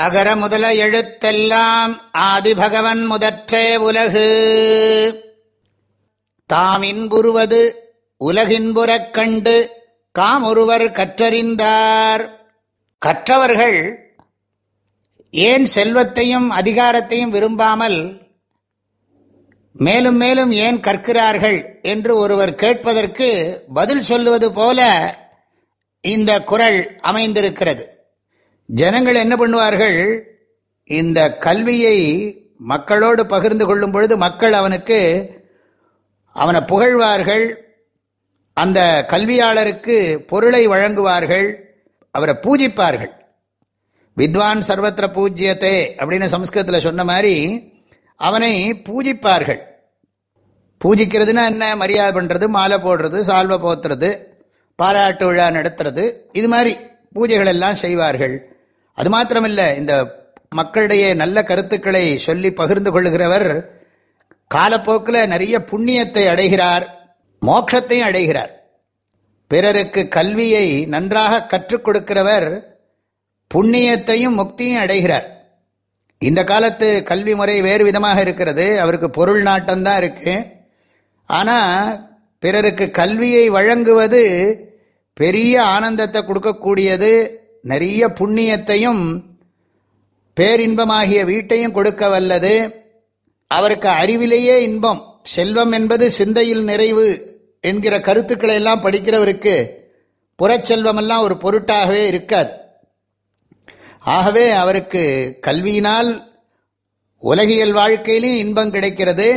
அகர முதல எழுத்தெல்லாம் ஆதிபகவன் முதற்றே உலகு. தாமின்புறுவது உலகின்புறக் கண்டு காமொருவர் கற்றறிந்தார். கற்றவர்கள் ஏன் செல்வத்தையும் அதிகாரத்தையும் விரும்பாமல் மேலும் மேலும் ஏன் கற்கிறார்கள் என்று ஒருவர் கேட்பதற்கு பதில் சொல்லுவது போல இந்த குரல் அமைந்திருக்கிறது. ஜனங்கள் என்ன பண்ணுவார்கள்? இந்த கல்வியை மக்களோடு பகிர்ந்து கொள்ளும் பொழுது மக்கள் அவனுக்கு அவனை புகழ்வார்கள் அந்த கல்வியாளருக்கு பொருளை வழங்குவார்கள் அவரை பூஜிப்பார்கள். வித்வான் சர்வத்திர பூஜ்யத்தை அப்படின்னு சம்ஸ்கிருதத்தில் சொன்ன மாதிரி அவனை பூஜிப்பார்கள். பூஜிக்கிறதுனா என்ன? மரியாதை பண்ணுறது மாலை போடுறது சால்வை போத்துறது பாராட்டு விழா நடத்துறது இது மாதிரி பூஜைகள் எல்லாம் செய்வார்கள். அது மாத்திரமில்லை இந்த மக்களிடையே நல்ல கருத்துக்களை சொல்லி பகிர்ந்து கொள்ளுகிறவர் காலப்போக்கில் நிறைய புண்ணியத்தை அடைகிறார் மோட்சத்தையும் அடைகிறார். பிறருக்கு கல்வியை நன்றாக கற்றுக் கொடுக்கிறவர் புண்ணியத்தையும் முக்தியும் அடைகிறார். இந்த காலத்து கல்வி முறை வேறு விதமாக இருக்கிறது. அவருக்கு பொருள் நாட்டம்தான் இருக்கு. ஆனால் பிறருக்கு கல்வியை வழங்குவது பெரிய ஆனந்தத்தை கொடுக்கக்கூடியது. நிறைய புண்ணியத்தையும் பேரின்பமாகிய வீட்டையும் கொடுக்க வல்லது. அவருக்கு அறிவிலேயே இன்பம். செல்வம் என்பது சிந்தையில் நிறைவு என்கிற கருத்துக்களை எல்லாம் படிக்கிறவருக்கு புறச்செல்வமெல்லாம் ஒரு பொருட்டாகவே இருக்காது. ஆகவே அவருக்கு கல்வியினால் உலகியல் வாழ்க்கையிலும் இன்பம் கிடைக்கிறது.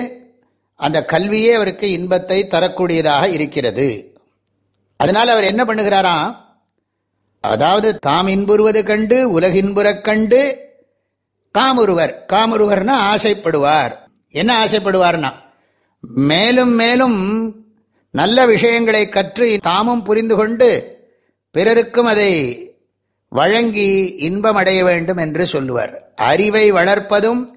அந்த கல்வியே அவருக்கு இன்பத்தை தரக்கூடியதாக இருக்கிறது. அதனால் அவர் என்ன பண்ணுகிறாராம்? அதாவது தாம் இன்புறுவது கண்டு உலகின்புறக் கண்டு காமுருவர். காமுருவர்னா ஆசைப்படுவார். என்ன ஆசைப்படுவார்னா மேலும் மேலும் நல்ல விஷயங்களை கற்று தாமும் புரிந்து கொண்டு பிறருக்கும் அதை வழங்கி இன்பம் அடைய வேண்டும் என்று சொல்லுவார். அறிவை வளர்ப்பதும்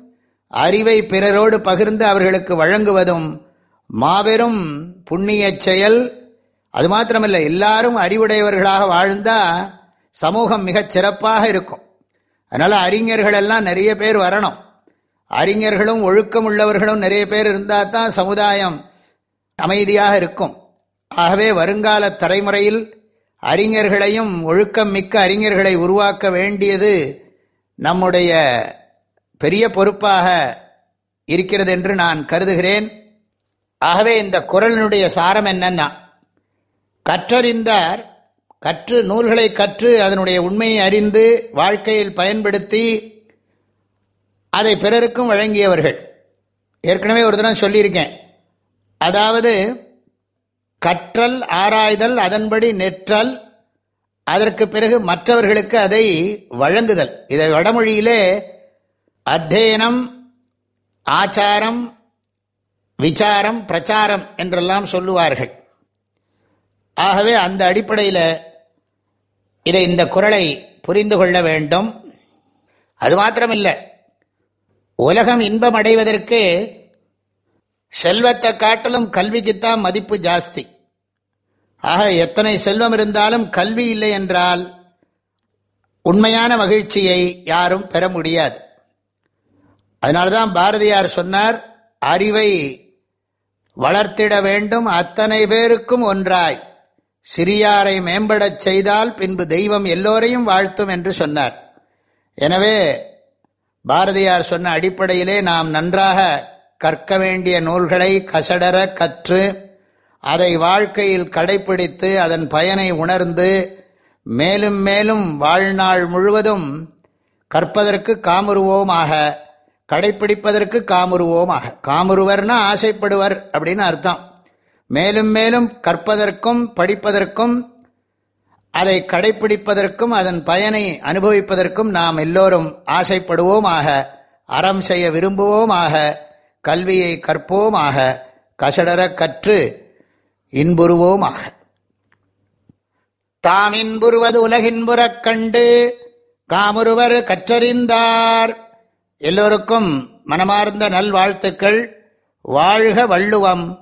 அறிவை பிறரோடு பகிர்ந்து அவர்களுக்கு வழங்குவதும் மாபெரும் புண்ணிய செயல் அது மாத்திரமல்ல எல்லாரும் அறிவுடையவர்களாக வாழ்ந்தா சமூகம் மிகச் சிறப்பாக இருக்கும். அதனால் அறிஞர்கள் எல்லாம் நிறைய பேர் வரணும். அறிஞர்களும் ஒழுக்கம் உள்ளவர்களும் நிறைய பேர் இருந்தால் தான் சமுதாயம் அமைதியாக இருக்கும். ஆகவே வருங்கால தலைமுறையில் அறிஞர்களையும் ஒழுக்கம் மிக்க அறிஞர்களை உருவாக்க வேண்டியது நம்முடைய பெரிய பொறுப்பாக இருக்கிறது என்று நான் கருதுகிறேன். ஆகவே இந்த குரலினுடைய சாரம் என்னன்னா கற்றறிந்தார் கற்று நூல்களை கற்று அதனுடைய உண்மையை அறிந்து வாழ்க்கையில் பயன்படுத்தி அதை பிறருக்கும் வழங்கியவர்கள். ஏற்கனவே ஒரு தினம் சொல்லியிருக்கேன். அதாவது கற்றல் ஆராய்தல் அதன்படி நெற்றல் அதற்கு பிறகு மற்றவர்களுக்கு அதை வழங்குதல். இதை வடமொழியிலே அத்தியனம் ஆச்சாரம் விசாரம் பிரச்சாரம் என்றெல்லாம் சொல்லுவார்கள். ஆகவே அந்த அடிப்படையில் இதை இந்த குரலை புரிந்து கொள்ள வேண்டும். அது மாத்திரமில்லை. உலகம் இன்பம் அடைவதற்கு செல்வத்தை காட்டிலும் கல்விக்குத்தான் மதிப்பு ஜாஸ்தி. ஆக எத்தனை செல்வம் இருந்தாலும் கல்வி இல்லை என்றால் உண்மையான மகிழ்ச்சியை யாரும் பெற முடியாது. அதனால்தான் பாரதியார் சொன்னார் அறிவை வளர்த்திட வேண்டும் அத்தனை பேருக்கும் ஒன்றாய். சிறியாரை மேம்படச் செய்தால் பின்பு தெய்வம் எல்லோரையும் வாழ்த்தும் என்று சொன்னார். எனவே பாரதியார் சொன்ன அடிப்படையிலே நாம் நன்றாக கற்க வேண்டிய நூல்களை கசடர கற்று அதை வாழ்க்கையில் கடைபிடித்து அதன் பயனை உணர்ந்து மேலும் மேலும் வாழ்நாள் முழுவதும் கற்பதற்கு காமுருவோமாக கடைப்பிடிப்பதற்கு காமுருவோமாக காமுருவர்னா ஆசைப்படுவர் அப்படின்னு அர்த்தம். மேலும் மேலும் கற்பதற்கும் படிப்பதற்கும் அதை கடைப்பிடிப்பதற்கும் அதன் பயனை அனுபவிப்பதற்கும் நாம் எல்லோரும் ஆசைப்படுவோமாக அறம் செய்ய விரும்புவோமாக கல்வியை கற்போமாக கசடர கற்று இன்புறுவோமாக. தாம் இன்புறுவது உலகின்புறக் கண்டு காமுருவர் கற்றறிந்தார். எல்லோருக்கும் மனமார்ந்த நல்வாழ்த்துக்கள். வாழ்க வள்ளுவம்.